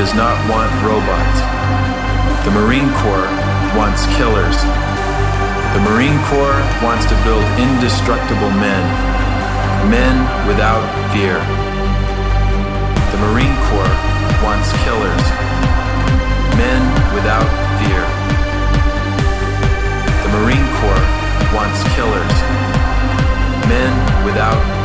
Does not want robots. The Marine Corps wants killers. The Marine Corps wants to build indestructible men, men without fear. The Marine Corps wants killers, men without fear. The Marine Corps wants killers, men without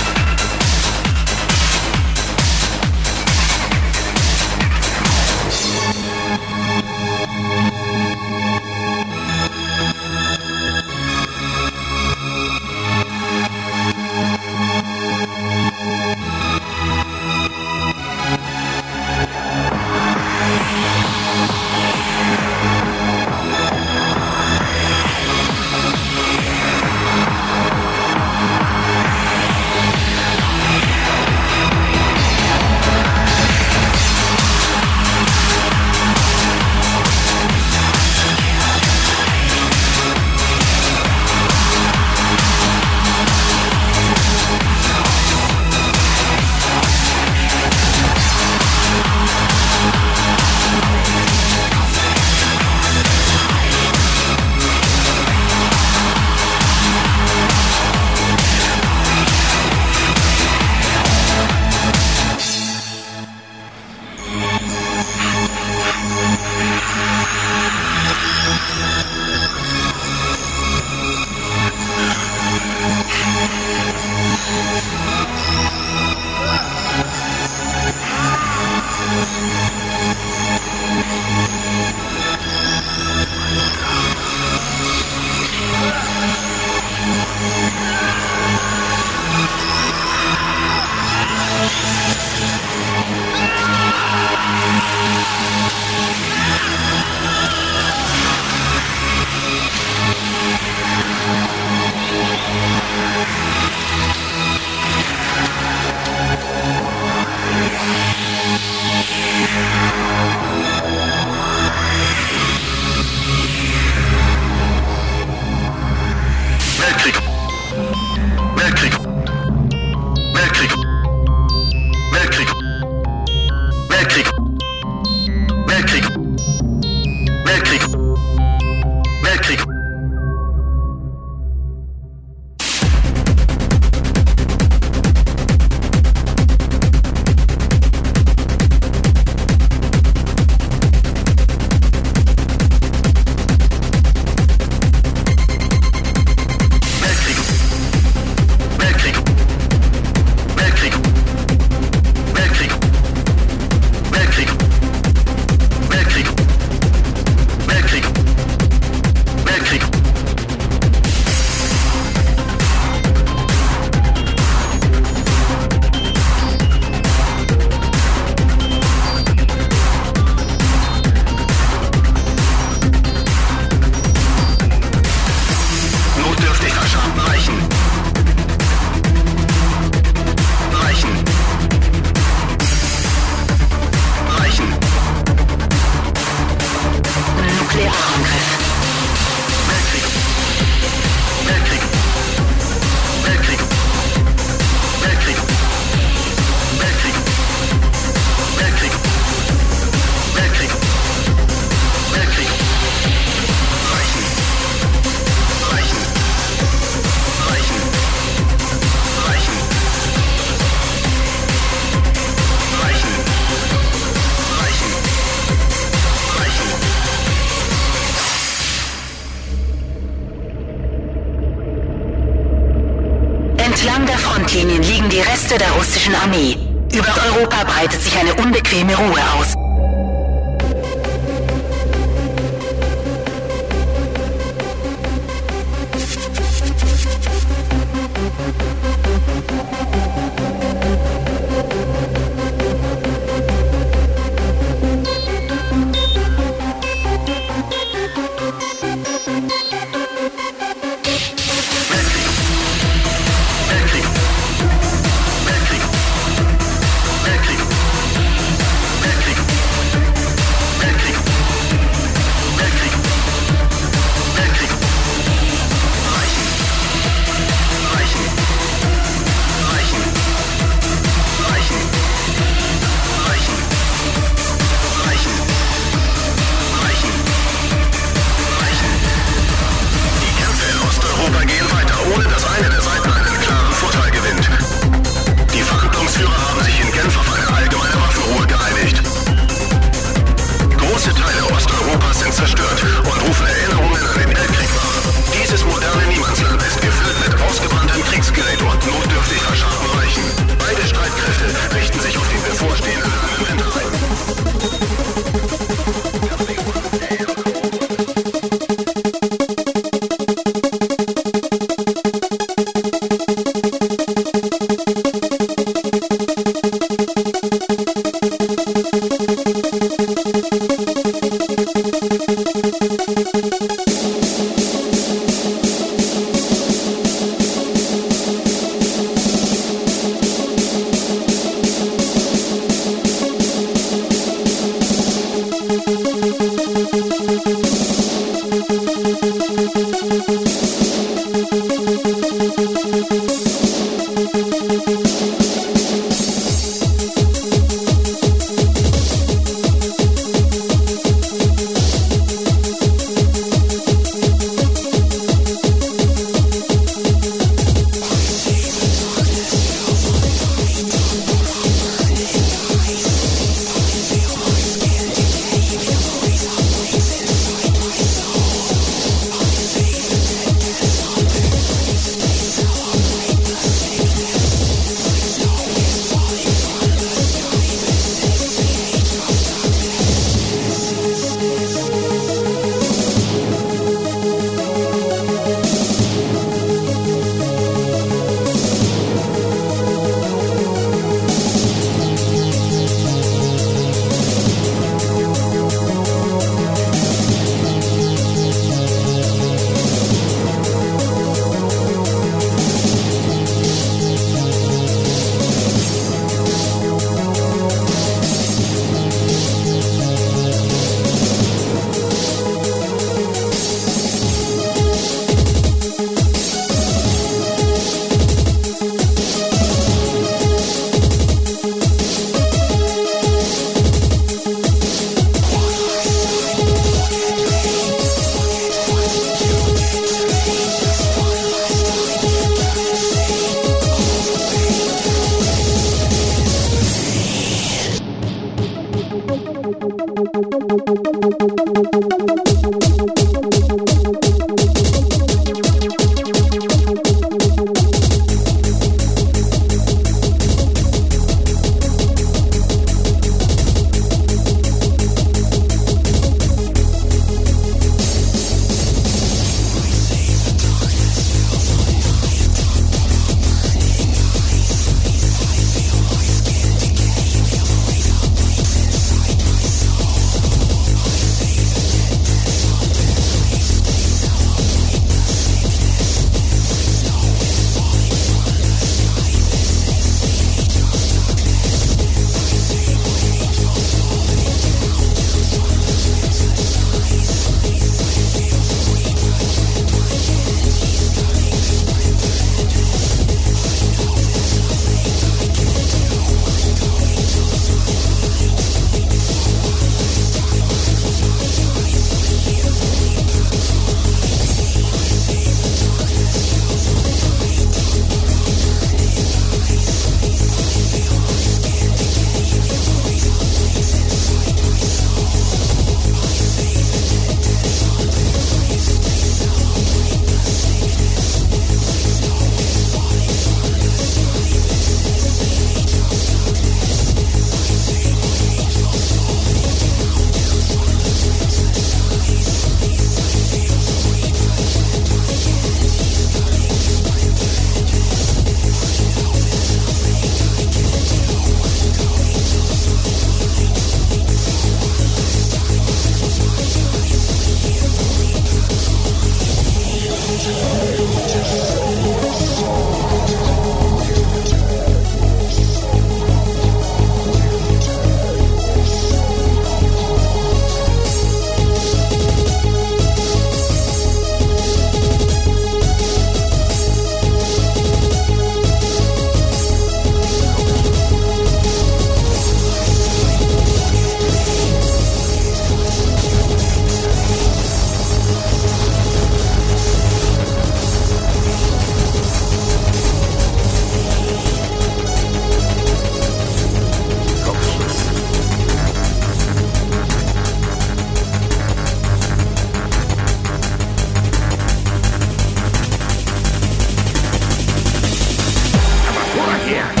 Yeah.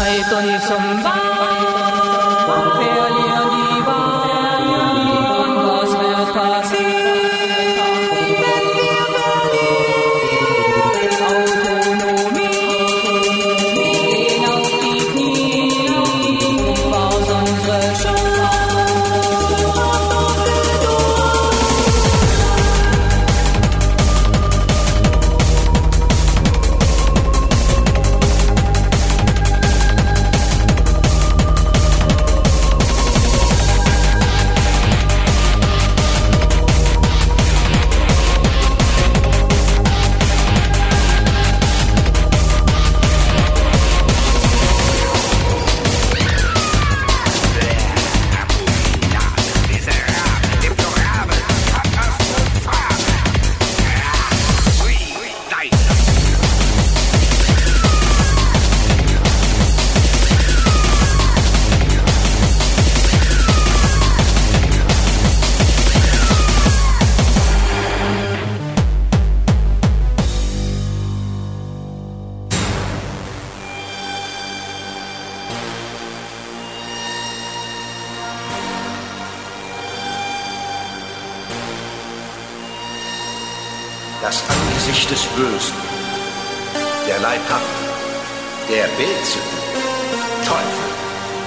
tôi tuần sùng vai der Leibhafte, der Beelzebub, Teufel.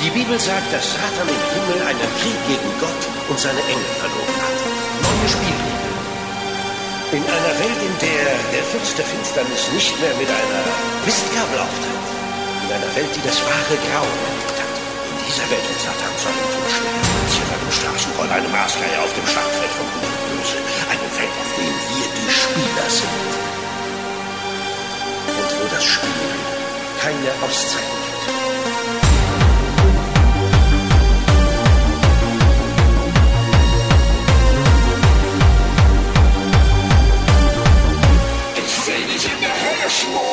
Die Bibel sagt, dass Satan im Himmel einen Krieg gegen Gott und seine Engel verloren hat. Neue Spielregeln. In einer Welt, in der der Fürst der Finsternis nicht mehr mit einer Mistgabel auftritt. In einer Welt, die das wahre Grauen erlebt hat. In dieser Welt wird Satan zu einem Totschläger, zu einem Straßenroll, einem Maßgeier auf dem Schlachtfeld von Gut und Böse. Eine Welt, auf der wir die Spieler sind. Wo das Spiel keine Auszeiten. Ich will nicht in der Hölle schmoren.